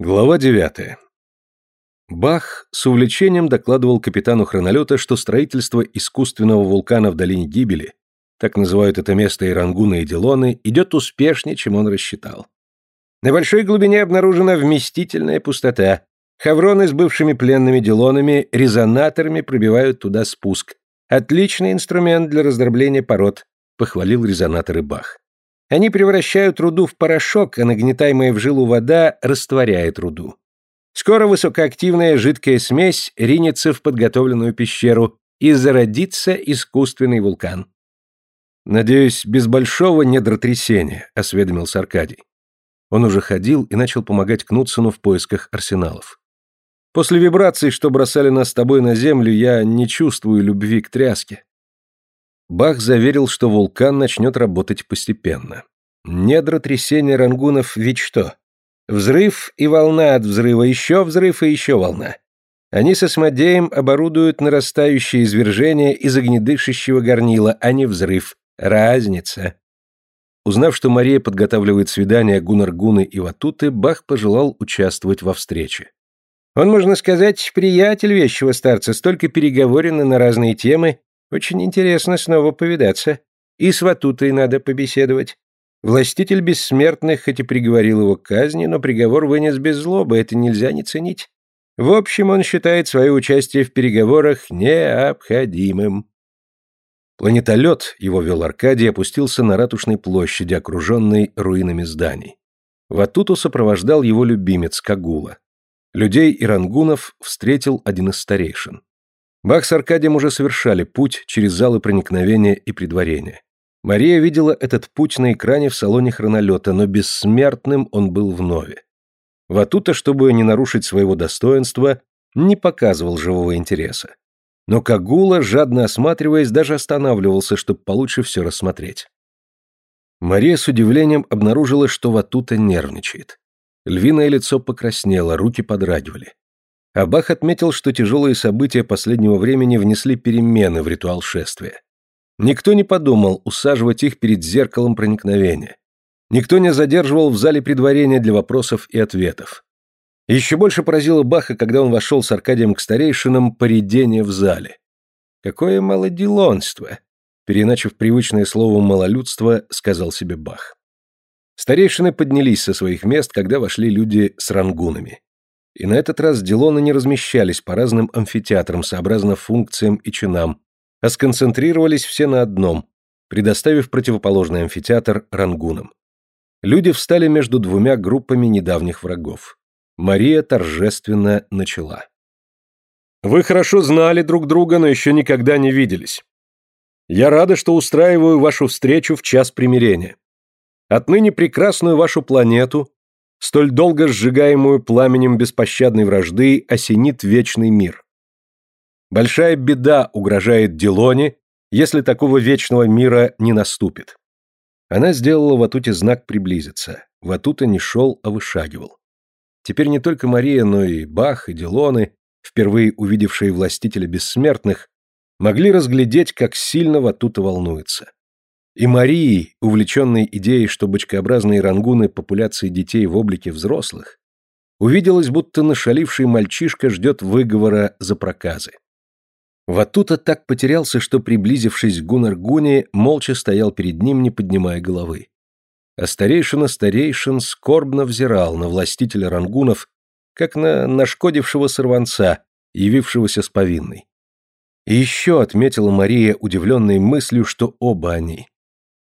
Глава 9. Бах с увлечением докладывал капитану хронолета, что строительство искусственного вулкана в долине гибели, так называют это место Ирангуна и Дилоны, идет успешнее, чем он рассчитал. На большой глубине обнаружена вместительная пустота. Хавроны с бывшими пленными Дилонами резонаторами пробивают туда спуск. Отличный инструмент для раздробления пород, похвалил резонаторы Бах. Они превращают руду в порошок, а нагнетаемая в жилу вода растворяет руду. Скоро высокоактивная жидкая смесь ринется в подготовленную пещеру и зародится искусственный вулкан. «Надеюсь, без большого недротрясения», — осведомился Аркадий. Он уже ходил и начал помогать Кнутсону в поисках арсеналов. «После вибраций, что бросали нас с тобой на землю, я не чувствую любви к тряске. Бах заверил, что вулкан начнет работать постепенно. Недра трясения рангунов ведь что? Взрыв и волна от взрыва, еще взрыв и еще волна. Они со Смодеем оборудуют нарастающее извержение из огнедышащего горнила, а не взрыв. Разница. Узнав, что Мария подготавливает свидание Гунаргуны и Ватуты, Бах пожелал участвовать во встрече. Он, можно сказать, приятель вещего старца, столько переговорено на разные темы, очень интересно снова повидаться. И с Ватутой надо побеседовать. Властитель бессмертных хоть и приговорил его к казни, но приговор вынес без злобы, это нельзя не ценить. В общем, он считает свое участие в переговорах необходимым. Планетолет, его вел Аркадий, опустился на ратушной площади, окруженной руинами зданий. Ватуту сопровождал его любимец Кагула. Людей и рангунов встретил один из старейшин. Бах с Аркадием уже совершали путь через залы проникновения и предварения. Мария видела этот путь на экране в салоне хронолета, но бессмертным он был вновь. Ватута, чтобы не нарушить своего достоинства, не показывал живого интереса. Но Кагула, жадно осматриваясь, даже останавливался, чтобы получше все рассмотреть. Мария с удивлением обнаружила, что Ватута нервничает. Львиное лицо покраснело, руки подрагивали. Абах отметил, что тяжелые события последнего времени внесли перемены в ритуал шествия. Никто не подумал усаживать их перед зеркалом проникновения. Никто не задерживал в зале предварения для вопросов и ответов. Еще больше поразило Баха, когда он вошел с Аркадием к старейшинам поредение в зале. Какое малоделонство! Переначив привычное слово «малолюдство», сказал себе Бах. Старейшины поднялись со своих мест, когда вошли люди с рангунами. И на этот раз Дилоны не размещались по разным амфитеатрам сообразно функциям и чинам, а сконцентрировались все на одном, предоставив противоположный амфитеатр рангунам. Люди встали между двумя группами недавних врагов. Мария торжественно начала. «Вы хорошо знали друг друга, но еще никогда не виделись. Я рада, что устраиваю вашу встречу в час примирения. Отныне прекрасную вашу планету, столь долго сжигаемую пламенем беспощадной вражды, осенит вечный мир. Большая беда угрожает Дилоне, если такого вечного мира не наступит. Она сделала Ватуте знак приблизиться. Ватута не шел, а вышагивал. Теперь не только Мария, но и Бах, и Дилоны, впервые увидевшие властителя бессмертных, могли разглядеть, как сильно Ватута волнуется. И Марии, увлеченной идеей, что бочкообразные рангуны популяции детей в облике взрослых, увиделось, будто нашаливший мальчишка ждет выговора за проказы. Ватута так потерялся, что, приблизившись к Гунаргуне, молча стоял перед ним, не поднимая головы. А старейшина старейшин скорбно взирал на властителя рангунов, как на нашкодившего сорванца, явившегося с повинной. И еще отметила Мария, удивленной мыслью, что оба они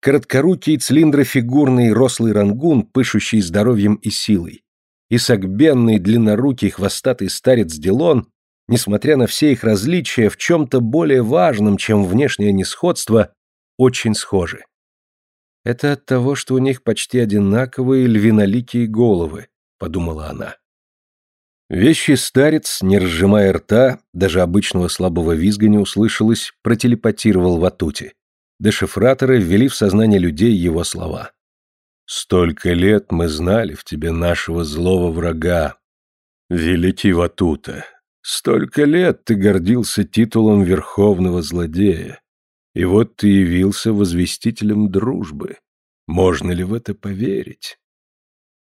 Короткорукий цилиндрофигурный рослый рангун, пышущий здоровьем и силой, и согбенный длиннорукий хвостатый старец Дилон, несмотря на все их различия, в чем-то более важном, чем внешнее несходство, очень схожи. «Это от того, что у них почти одинаковые львиноликие головы», — подумала она. Вещий старец, не разжимая рта, даже обычного слабого визга не услышалось, протелепатировал в Атуте. Дешифраторы ввели в сознание людей его слова. «Столько лет мы знали в тебе нашего злого врага, великий Ватута. Столько лет ты гордился титулом верховного злодея. И вот ты явился возвестителем дружбы. Можно ли в это поверить?»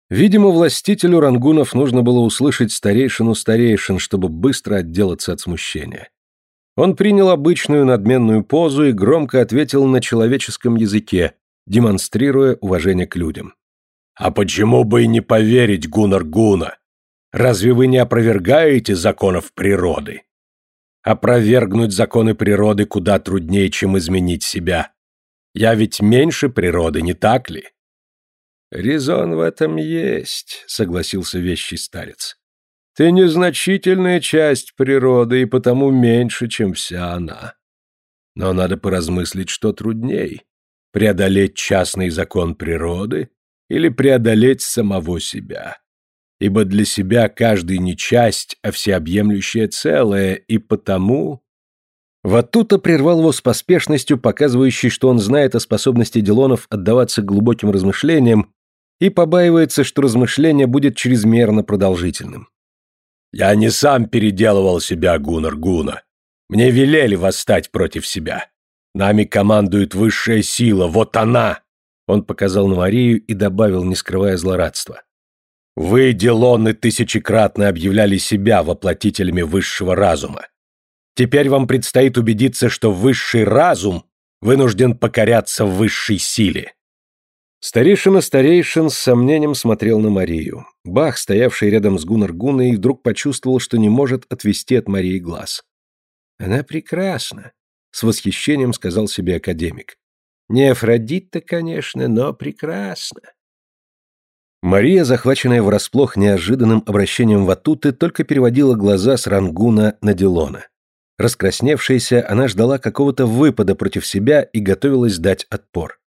Видимо, властителю рангунов нужно было услышать старейшину старейшин, чтобы быстро отделаться от смущения. Он принял обычную надменную позу и громко ответил на человеческом языке, демонстрируя уважение к людям. «А почему бы и не поверить, Гунар Гуна? Разве вы не опровергаете законов природы? Опровергнуть законы природы куда труднее, чем изменить себя. Я ведь меньше природы, не так ли?» «Резон в этом есть», — согласился вещий старец. Ты незначительная часть природы и потому меньше, чем вся она. Но надо поразмыслить, что трудней — преодолеть частный закон природы или преодолеть самого себя. Ибо для себя каждый не часть, а всеобъемлющее целое, и потому... Ватута прервал его с поспешностью, показывающей, что он знает о способности Делонов отдаваться глубоким размышлениям и побаивается, что размышление будет чрезмерно продолжительным. Я не сам переделывал себя, Гунар Гуна. Мне велели восстать против себя. Нами командует высшая сила, вот она!» Он показал на Марию и добавил, не скрывая злорадства. «Вы, Делоны, тысячекратно объявляли себя воплотителями высшего разума. Теперь вам предстоит убедиться, что высший разум вынужден покоряться высшей силе. Старейшина старейшин с сомнением смотрел на Марию. Бах, стоявший рядом с Гуннар Гуной, вдруг почувствовал, что не может отвести от Марии глаз. «Она прекрасна», — с восхищением сказал себе академик. «Не Афродита, конечно, но прекрасна». Мария, захваченная врасплох неожиданным обращением Ватуты, только переводила глаза с Рангуна на Дилона. Раскрасневшаяся, она ждала какого-то выпада против себя и готовилась дать отпор.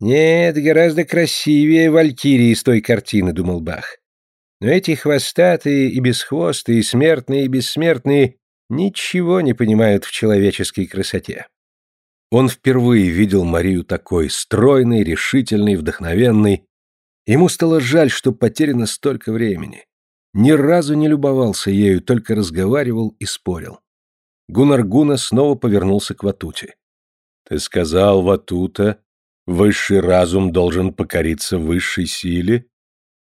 Нет, гораздо красивее Валькирии с той картины, думал Бах. Но эти хвостатые и бесхвостые, смертные и бессмертные ничего не понимают в человеческой красоте. Он впервые видел Марию такой, стройной, решительной, вдохновенной. Ему стало жаль, что потеряно столько времени. Ни разу не любовался ею, только разговаривал и спорил. Гунар Гуна снова повернулся к Ватуте. «Ты сказал, Ватута, Высший разум должен покориться высшей силе?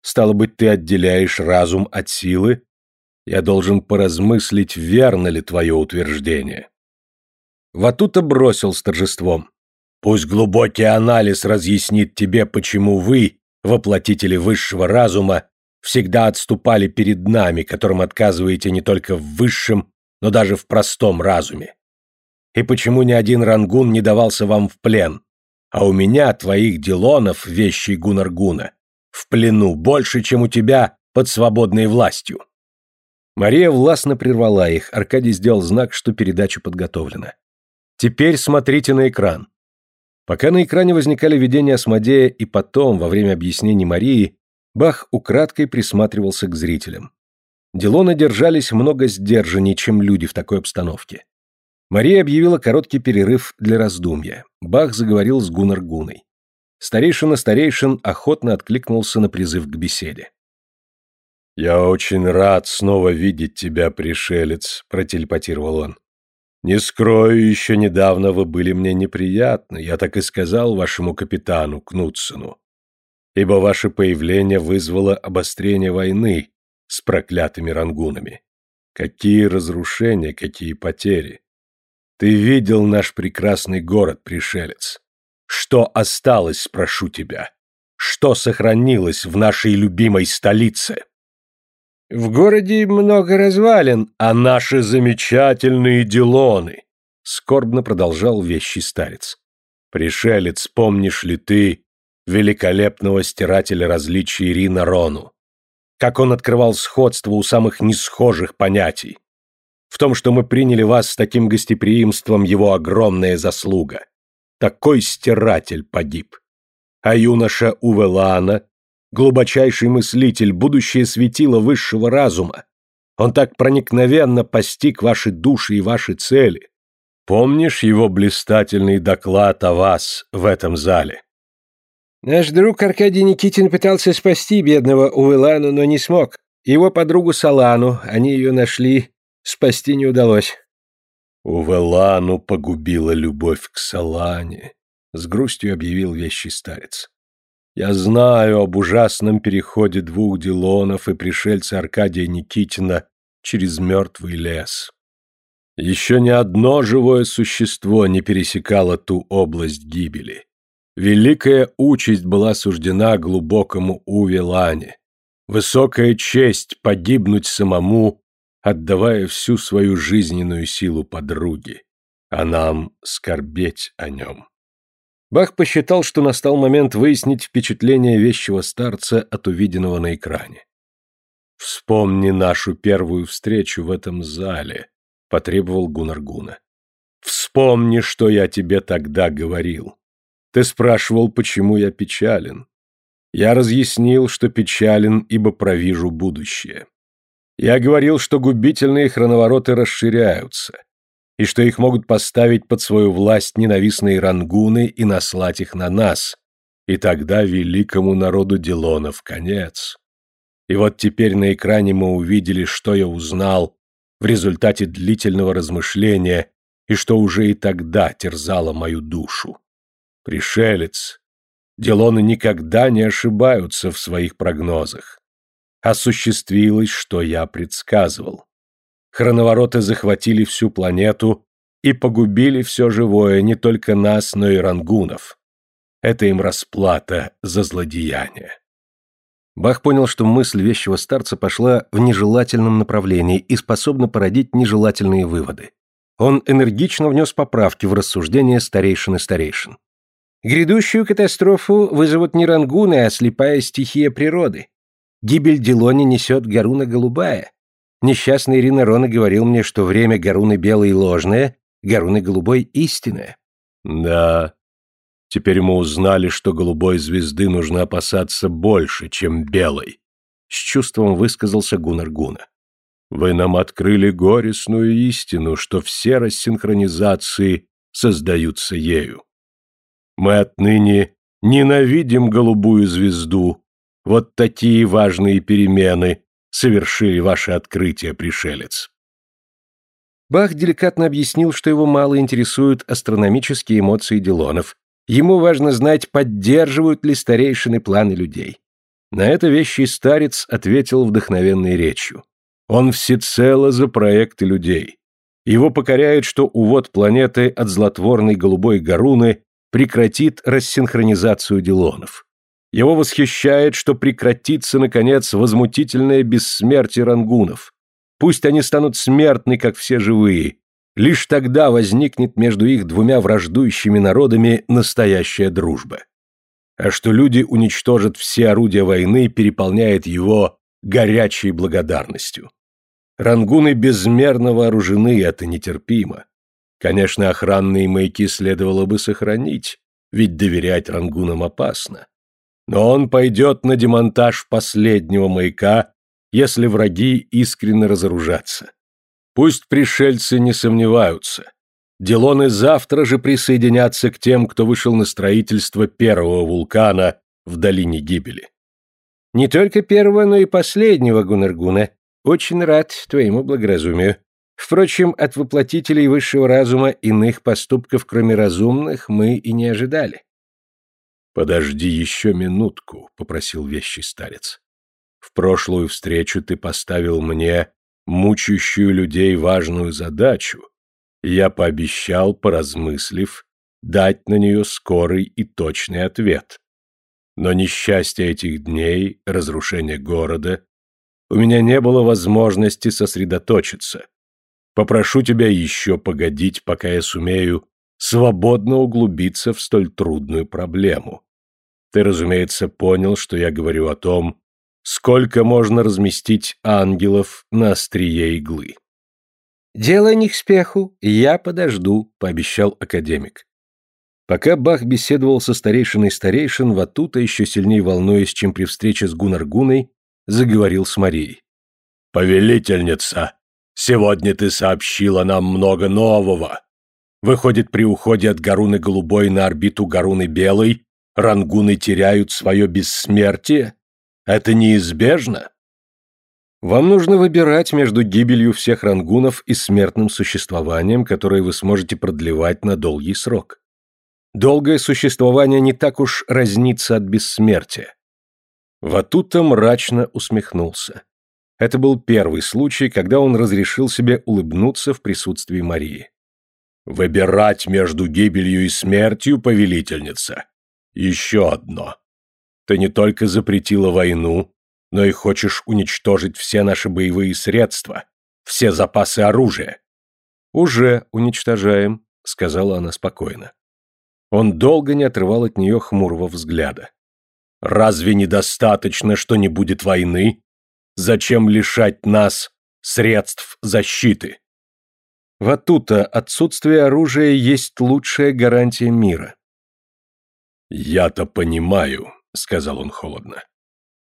Стало быть, ты отделяешь разум от силы? Я должен поразмыслить, верно ли твое утверждение. Ватута бросил с торжеством. Пусть глубокий анализ разъяснит тебе, почему вы, воплотители высшего разума, всегда отступали перед нами, которым отказываете не только в высшем, но даже в простом разуме. И почему ни один рангун не давался вам в плен, а у меня твоих делонов, вещей Гунаргуна, в плену больше, чем у тебя под свободной властью. Мария властно прервала их, Аркадий сделал знак, что передача подготовлена. Теперь смотрите на экран. Пока на экране возникали видения Асмодея и потом, во время объяснений Марии, Бах украдкой присматривался к зрителям. Делоны держались много сдержаннее, чем люди в такой обстановке. Мария объявила короткий перерыв для раздумья. Бах заговорил с Гуннар Гуной. Старейшина старейшин охотно откликнулся на призыв к беседе. «Я очень рад снова видеть тебя, пришелец», — протелепатировал он. «Не скрою, еще недавно вы были мне неприятны, я так и сказал вашему капитану Кнутсену, ибо ваше появление вызвало обострение войны с проклятыми рангунами. Какие разрушения, какие потери! Ты видел наш прекрасный город, пришелец. Что осталось, спрошу тебя? Что сохранилось в нашей любимой столице? В городе много развалин, а наши замечательные делоны, скорбно продолжал вещий старец. Пришелец, помнишь ли ты великолепного стирателя различий Рина Рону? Как он открывал сходство у самых несхожих понятий? В том, что мы приняли вас с таким гостеприимством, его огромная заслуга. Такой стиратель погиб. А юноша Увелана, глубочайший мыслитель, будущее светило высшего разума, он так проникновенно постиг ваши души и ваши цели. Помнишь его блистательный доклад о вас в этом зале? Наш друг Аркадий Никитин пытался спасти бедного Увелану, но не смог. Его подругу Салану, они ее нашли, Спасти не удалось. Увелану погубила любовь к Салане, с грустью объявил вещий старец. Я знаю об ужасном переходе двух Дилонов и пришельца Аркадия Никитина через мертвый лес. Еще ни одно живое существо не пересекало ту область гибели. Великая участь была суждена глубокому Увелане. Высокая честь погибнуть самому, отдавая всю свою жизненную силу подруге, а нам скорбеть о нем. Бах посчитал, что настал момент выяснить впечатление вещего старца от увиденного на экране. «Вспомни нашу первую встречу в этом зале», — потребовал Гунаргуна. «Вспомни, что я тебе тогда говорил. Ты спрашивал, почему я печален. Я разъяснил, что печален, ибо провижу будущее. Я говорил, что губительные хроновороты расширяются, и что их могут поставить под свою власть ненавистные рангуны и наслать их на нас, и тогда великому народу Дилонов конец. И вот теперь на экране мы увидели, что я узнал в результате длительного размышления и что уже и тогда терзало мою душу. Пришелец. Делоны никогда не ошибаются в своих прогнозах. Осуществилось, что я предсказывал. Хроновороты захватили всю планету и погубили все живое, не только нас, но и рангунов. Это им расплата за злодеяние. Бах понял, что мысль вещего старца пошла в нежелательном направлении и способна породить нежелательные выводы. Он энергично внес поправки в рассуждения старейшины старейшин. Грядущую катастрофу вызовут не рангуны, а слепая стихия природы. Гибель Дилони несет Гаруна Голубая. Несчастный Ирина Рона говорил мне, что время Гаруны Белой ложное, Гаруны Голубой истинное. Да, теперь мы узнали, что голубой звезды нужно опасаться больше, чем белой. С чувством высказался Гунар Гуна. Вы нам открыли горестную истину, что все рассинхронизации создаются ею. Мы отныне ненавидим голубую звезду. Вот такие важные перемены совершили ваше открытие, пришелец. Бах деликатно объяснил, что его мало интересуют астрономические эмоции Дилонов. Ему важно знать, поддерживают ли старейшины планы людей. На это вещий старец ответил вдохновенной речью. Он всецело за проекты людей. Его покоряет, что увод планеты от злотворной голубой горуны прекратит рассинхронизацию Дилонов. Его восхищает, что прекратится, наконец, возмутительное бессмертие рангунов. Пусть они станут смертны, как все живые. Лишь тогда возникнет между их двумя враждующими народами настоящая дружба. А что люди уничтожат все орудия войны, переполняет его горячей благодарностью. Рангуны безмерно вооружены, это нетерпимо. Конечно, охранные маяки следовало бы сохранить, ведь доверять рангунам опасно. Но он пойдет на демонтаж последнего маяка, если враги искренне разоружатся. Пусть пришельцы не сомневаются. Делоны завтра же присоединятся к тем, кто вышел на строительство первого вулкана в долине гибели. Не только первого, но и последнего, Гунаргуна. Очень рад твоему благоразумию. Впрочем, от воплотителей высшего разума иных поступков, кроме разумных, мы и не ожидали. «Подожди еще минутку», — попросил вещий старец. «В прошлую встречу ты поставил мне, мучающую людей, важную задачу. Я пообещал, поразмыслив, дать на нее скорый и точный ответ. Но несчастье этих дней, разрушение города, у меня не было возможности сосредоточиться. Попрошу тебя еще погодить, пока я сумею свободно углубиться в столь трудную проблему. Ты, разумеется, понял, что я говорю о том, сколько можно разместить ангелов на острие иглы. «Дело не к спеху, я подожду», — пообещал академик. Пока Бах беседовал со старейшиной старейшин, Ватута, еще сильнее волнуясь, чем при встрече с Гунаргуной, заговорил с Марией. «Повелительница, Сегодня ты сообщила нам много нового. Выходит, при уходе от Гаруны Голубой на орбиту Гаруны Белой рангуны теряют свое бессмертие? Это неизбежно? Вам нужно выбирать между гибелью всех рангунов и смертным существованием, которое вы сможете продлевать на долгий срок. Долгое существование не так уж разнится от бессмертия. Ватута мрачно усмехнулся. Это был первый случай, когда он разрешил себе улыбнуться в присутствии Марии. «Выбирать между гибелью и смертью, повелительница? Еще одно. Ты не только запретила войну, но и хочешь уничтожить все наши боевые средства, все запасы оружия». «Уже уничтожаем», — сказала она спокойно. Он долго не отрывал от нее хмурого взгляда. «Разве недостаточно, что не будет войны? Зачем лишать нас средств защиты? Вот тут-то отсутствие оружия есть лучшая гарантия мира. «Я-то понимаю», — сказал он холодно.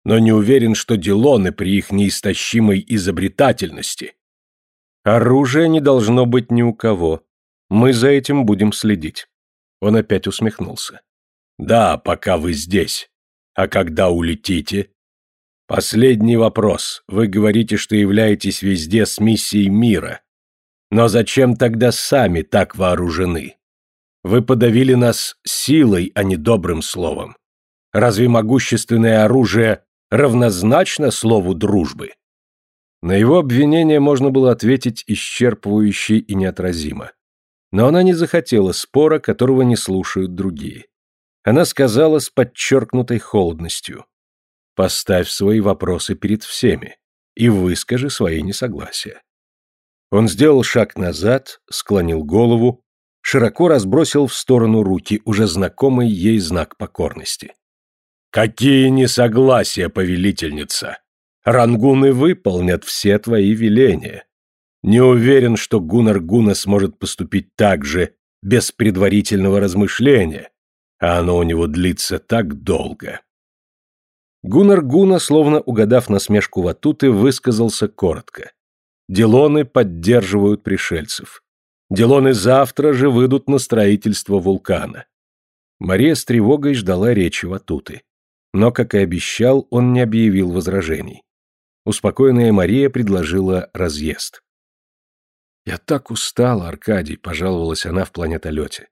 «Но не уверен, что Дилоны при их неистощимой изобретательности...» «Оружия не должно быть ни у кого. Мы за этим будем следить». Он опять усмехнулся. «Да, пока вы здесь. А когда улетите, Последний вопрос. Вы говорите, что являетесь везде с миссией мира. Но зачем тогда сами так вооружены? Вы подавили нас силой, а не добрым словом. Разве могущественное оружие равнозначно слову дружбы? На его обвинение можно было ответить исчерпывающе и неотразимо. Но она не захотела спора, которого не слушают другие. Она сказала с подчеркнутой холодностью. Поставь свои вопросы перед всеми и выскажи свои несогласия. Он сделал шаг назад, склонил голову, широко разбросил в сторону руки, уже знакомый ей знак покорности. «Какие несогласия, повелительница! Рангуны выполнят все твои веления. Не уверен, что Гунар Гуна сможет поступить так же, без предварительного размышления, а оно у него длится так долго». Гуннар Гуна, словно угадав насмешку Ватуты, высказался коротко. Делоны поддерживают пришельцев. Делоны завтра же выйдут на строительство вулкана. Мария с тревогой ждала речи Ватуты. Но, как и обещал, он не объявил возражений. Успокоенная Мария предложила разъезд. «Я так устала, Аркадий», — пожаловалась она в планетолете.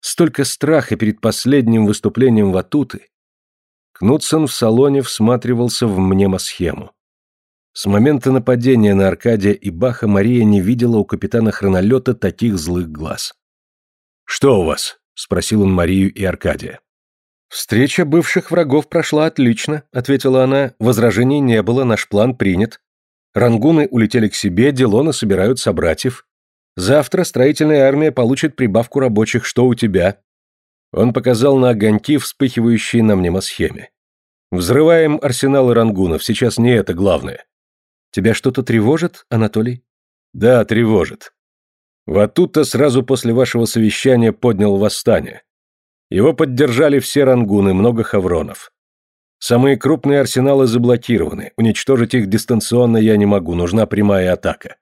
«Столько страха перед последним выступлением Ватуты, Кнутсон в салоне всматривался в мнемосхему. С момента нападения на Аркадия и Баха Мария не видела у капитана хронолета таких злых глаз. «Что у вас?» — спросил он Марию и Аркадия. «Встреча бывших врагов прошла отлично», — ответила она. «Возражений не было, наш план принят. Рангуны улетели к себе, Делоны собирают собратьев. Завтра строительная армия получит прибавку рабочих, что у тебя. Он показал на огоньки, вспыхивающие на мнемосхеме. «Взрываем арсеналы рангунов, сейчас не это главное». «Тебя что-то тревожит, Анатолий?» «Да, тревожит. Ватута сразу после вашего совещания поднял восстание. Его поддержали все рангуны, много хавронов. Самые крупные арсеналы заблокированы, уничтожить их дистанционно я не могу, нужна прямая атака.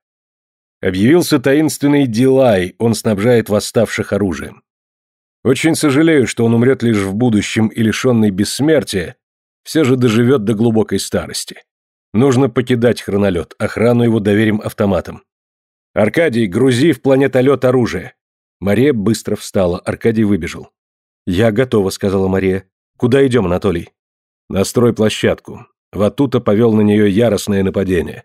Объявился таинственный Дилай, он снабжает восставших оружием. Очень сожалею, что он умрет лишь в будущем и лишенный бессмертия, все же доживет до глубокой старости. Нужно покидать хронолет, охрану его доверим автоматам. Аркадий, грузи в планетолет оружие. Мария быстро встала, Аркадий выбежал. «Я готова», — сказала Мария. «Куда идем, Анатолий?» «На стройплощадку». Ватута повел на нее яростное нападение.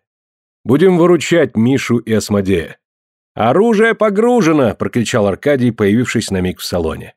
«Будем выручать Мишу и Осмодея. «Оружие погружено!» – прокричал Аркадий, появившись на миг в салоне.